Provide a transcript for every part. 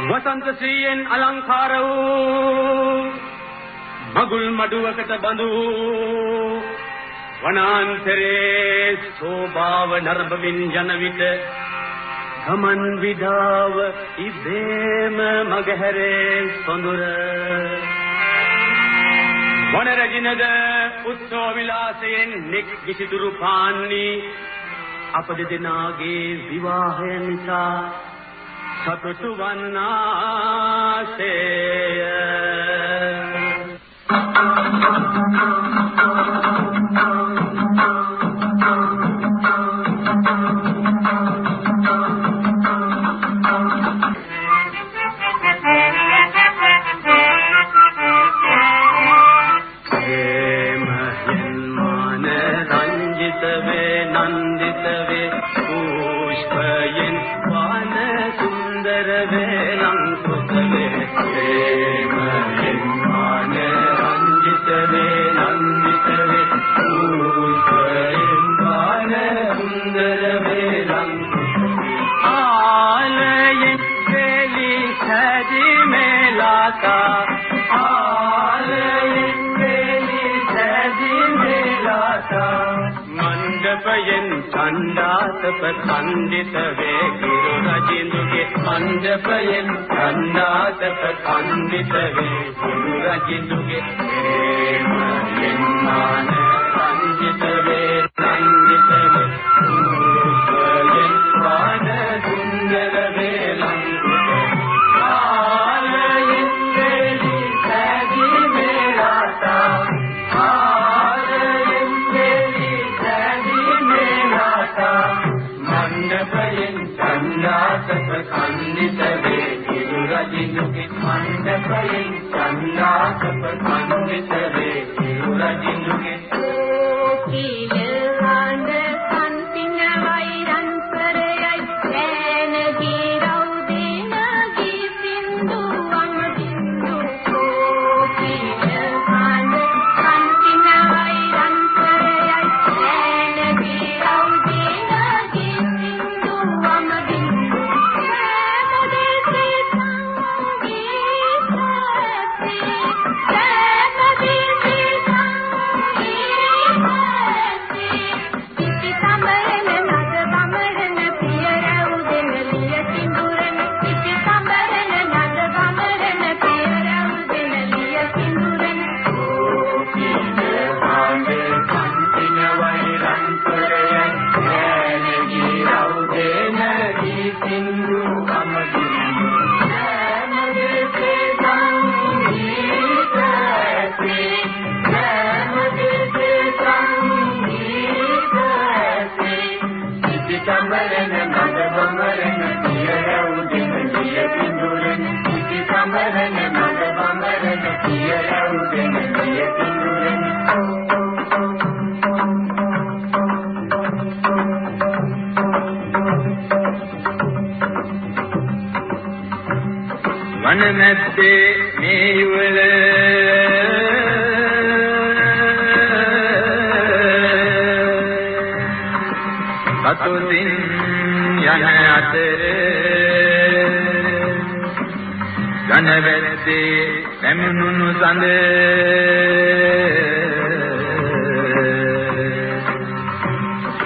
වසන්ත ශ්‍රීයෙන් අලංකාර වූ මගුල් මඩුවකට බඳු වනාන්තරේ සෝභාව නර්බමින් යන විට ගමන් විඩාව ඉබේම මගහැරේ සොඳුර. වනරජිනද උත්සව විලාසයෙන් නික් විසිතුරු පාන්නී අප දෙදෙනාගේ විවාහය නිසා සතුටු වන්නාසේය චණ්ඩාතප කණ්ඩිත වේ කිරු රජින්දුගේ මණ්ඩපයෙන් චණ්ඩාතප කණ්ඩිත වේ කිරු රජින්දුගේ ප්‍රේම යන්මාන සංජිත වේ සංජිත කන්දිත වේ කිරු රජිනුගේ මණ්ඩපයෙන් චන්දාසප කන්දිත වේ කිරු රජිනුගේ වන මැද්දේ මේ යුවල සතුටින් යන අතර ඝන වැද්දේ පැමිණුණු සඳ.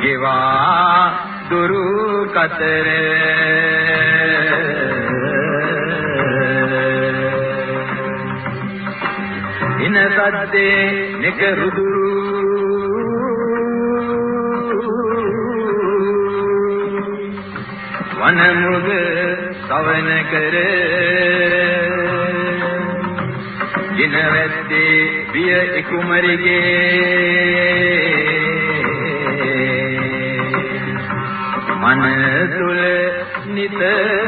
ගෙවා දුරු කතරේ. ඉන සද්දේ නෙක රුදුරු වන මුග සවන කර දින වැද්දේ පිය ඉකුමරිගේ මන තුල නිතර